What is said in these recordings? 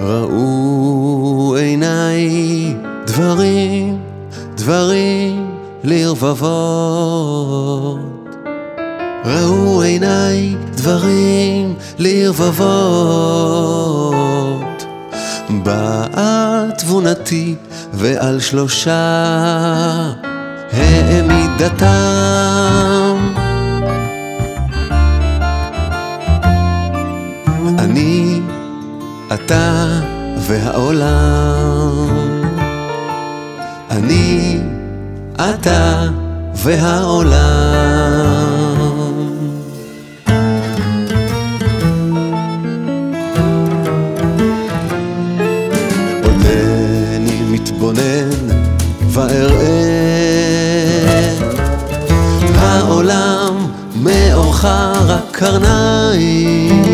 ראו עיניי דברים, דברים לרבבות. ראו עיניי דברים לרבבות. באה תבונתי ועל שלושה העמידתם. אתה והעולם. אני, אתה והעולם. עודני מתבונן ואראה העולם מאוחר הקרניים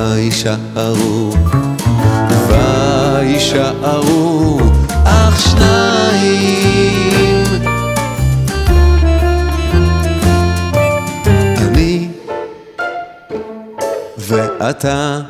וישארו וישארו אך שניים. אני ואתה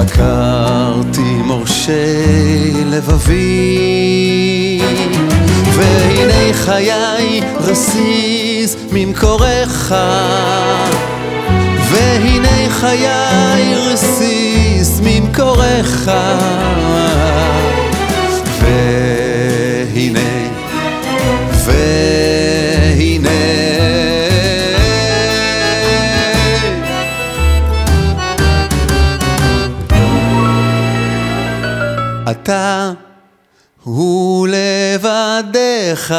חקרתי מורשי לבבי והנה חיי רסיס ממקורך. והנה חיי רסיס ממקורך אתה הוא לבדך.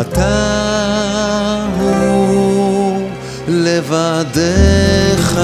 אתה הוא לבדך.